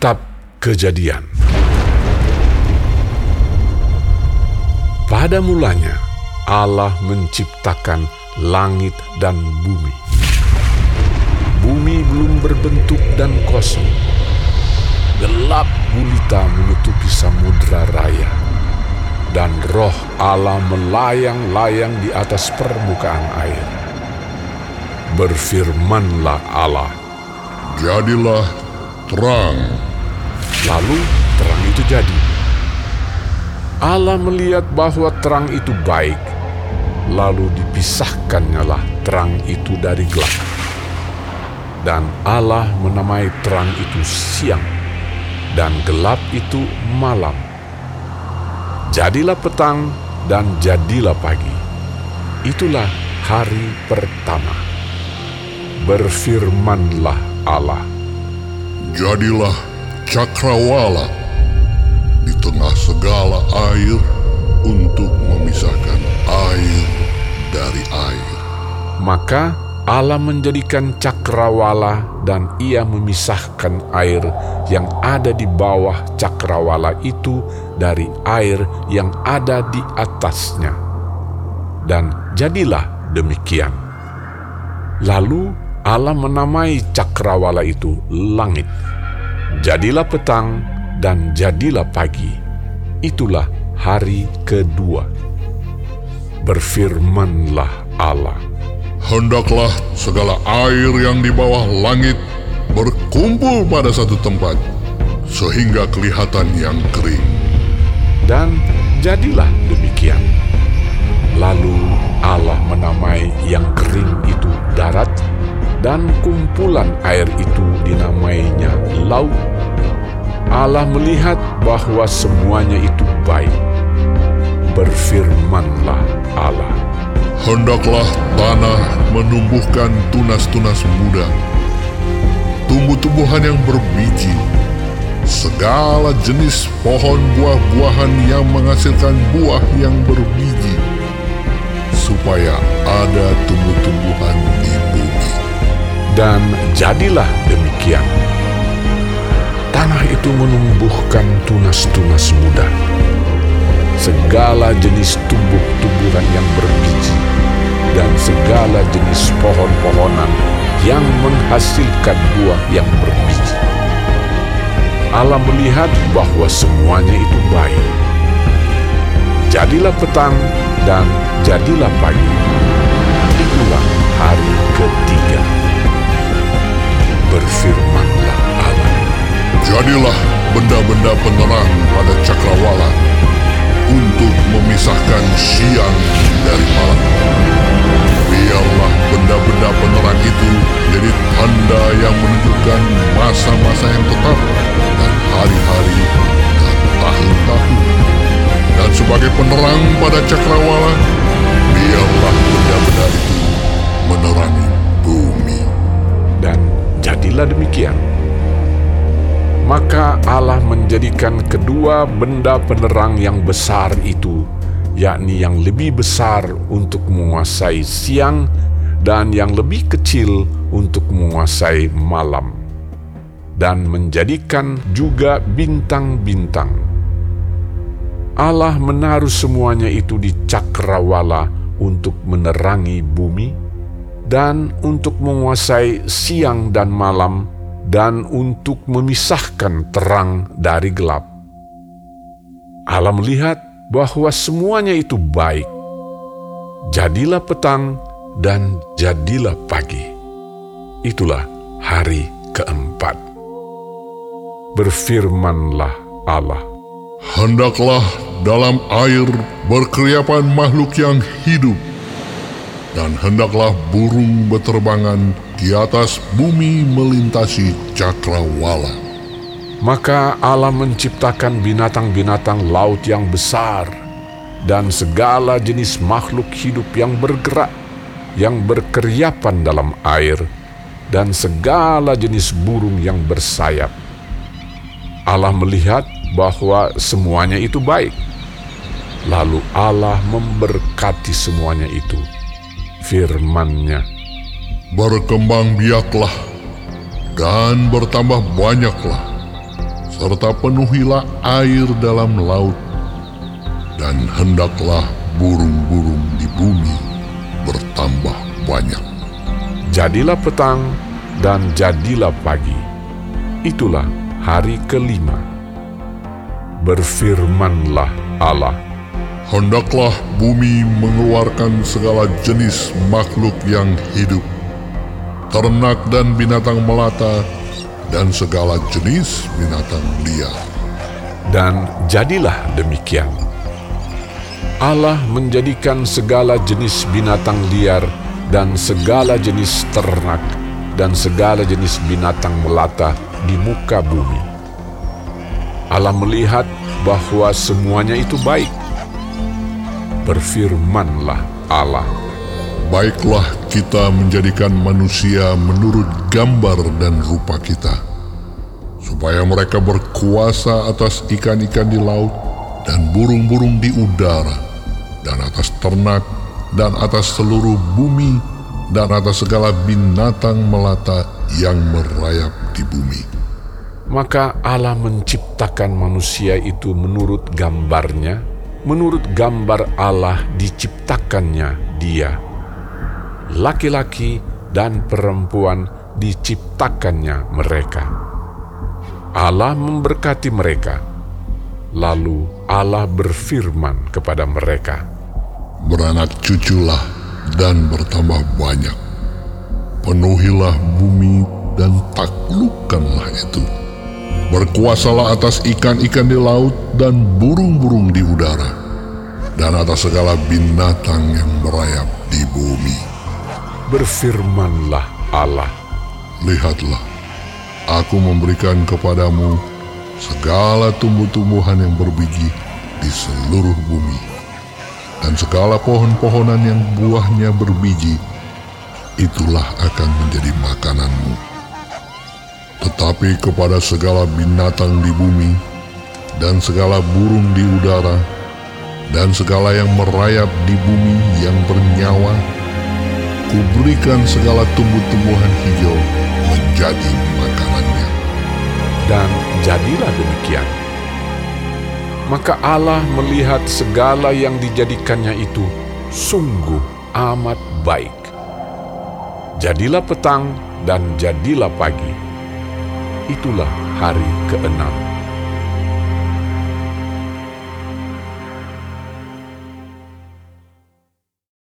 Kitab Kejadian Pada mulanya Allah menciptakan langit dan bumi. Bumi belum berbentuk dan kosong. Gelap gulita menutupi samudra raya. Dan roh Allah melayang-layang di atas permukaan air. Berfirmanlah Allah, Jadilah terang. Lalu terang itu jadi. Allah melihat bahwa terang itu baik, lalu dipisahkannyalah terang itu dari gelap. Dan Allah menamai terang itu siang, dan gelap itu malam. Jadilah petang dan jadilah pagi. Itulah hari pertama. Berfirmanlah Allah. Jadilah cakrawala di tengah segala air untuk memisahkan air dari air. Maka Allah menjadikan cakrawala dan ia memisahkan air yang ada di bawah cakrawala itu dari air yang ada di atasnya. Dan jadilah demikian. Lalu Allah menamai cakrawala itu langit. Jadilah petang dan jadilah pagi. Itulah hari kedua. Berfirmanlah Allah. Hendaklah segala air yang di bawah langit berkumpul pada satu tempat, sehingga kelihatan yang kering. Dan jadilah demikian. Lalu Allah menamai yang kering itu darat, dan kumpulan air itu dinamainya laut. Allah melihat bahwa semuanya itu baik. Berfirmanlah Allah. Hendaklah tanah menumbuhkan tunas-tunas muda, tumbuh-tumbuhan yang berbiji, segala jenis pohon buah-buahan yang menghasilkan buah yang berbiji, supaya ada tumbuh-tumbuhan di bumi. Dan jadilah demikian. Itu menumbuhkan tunas-tunas muda. Segala jenis tumbuh-tumbuhan yang berbiji dan segala jenis pohon-pohonan yang menghasilkan buah yang berbiji. Allah melihat bahwa semuanya itu baik. Jadilah petang dan jadilah pagi. Itulah hari ketiga Jadilah benda-benda penerang pada cakrawala untuk memisahkan siang dari malam. Biarlah benda-benda penerang itu jadi tanda yang menunjukkan masa-masa yang tetap dan hari-hari dan tahun-tahun. Dan sebagai penerang pada cakrawala, biarlah benda-benda itu menerangi bumi. Dan jadilah demikian. Maka Allah menjadikan kedua benda penerang yang besar itu, yakni yang lebih besar untuk menguasai siang dan yang lebih kecil untuk menguasai malam, dan menjadikan juga bintang-bintang. Allah menaruh semuanya itu di cakrawala untuk menerangi bumi dan untuk menguasai siang dan malam dan untuk memisahkan terang dari gelap. Allah melihat bahwa semuanya itu baik. Jadilah petang dan jadilah pagi. Itulah hari keempat. Berfirmanlah Allah. Hendaklah dalam air berkeriapan makhluk yang hidup, dan hendaklah burung beterbangan di atas bumi melintasi cakrawala. Maka Allah menciptakan binatang-binatang laut yang besar dan segala jenis makhluk hidup yang bergerak, yang berkeriapan dalam air, dan segala jenis burung yang bersayap. Allah melihat bahwa semuanya itu baik. Lalu Allah memberkati semuanya itu. Firman-Nya, Berkembang biaklah dan bertambah banyaklah. serta penuhilah air dalam laut, dan hendaklah burung-burung di bumi bertambah banyak. Jadilah petang dan jadilah pagi. Itulah hari kelima. Berfirmanlah Allah, Hendaklah bumi mengeluarkan segala jenis makhluk yang hidup, ternak dan binatang melata, dan segala jenis binatang liar. dan jadilah demikian. Allah menjadikan segala jenis binatang liar dan segala jenis ternak dan segala jenis binatang melata di muka bumi. Allah melihat bahwa semuanya itu baik. Berfirmanlah Allah, Baiklah kita menjadikan manusia menurut gambar dan rupa kita, supaya mereka berkuasa atas ikan-ikan di laut dan burung-burung di udara, dan atas ternak, dan atas seluruh bumi, dan atas segala binatang melata yang merayap di bumi. Maka Allah menciptakan manusia itu menurut gambarnya, menurut gambar Allah diciptakannya dia. Laki-laki dan perempuan diciptakannya mereka. Allah memberkati mereka. Lalu Allah berfirman kepada mereka, Beranak cuculah dan bertambah banyak. Penuhilah bumi dan taklukkanlah itu. Berkuasalah atas ikan-ikan di laut dan burung-burung di udara, dan atas segala binatang yang merayap di bumi. Berfirmanlah Allah, Lihatlah, aku memberikan kepadamu segala tumbuh-tumbuhan yang berbiji di seluruh bumi, dan segala pohon-pohonan yang buahnya berbiji, itulah akan menjadi makananmu. Tetapi kepada segala binatang di bumi, dan segala burung di udara, dan segala yang merayap di bumi yang bernyawa, kuberikan segala tumbuh-tumbuhan hijau menjadi makanannya. dan jadilah demikian. Maka Allah melihat segala yang dijadikannya itu sungguh amat baik. Jadilah petang dan jadilah pagi. Itulah hari keenam.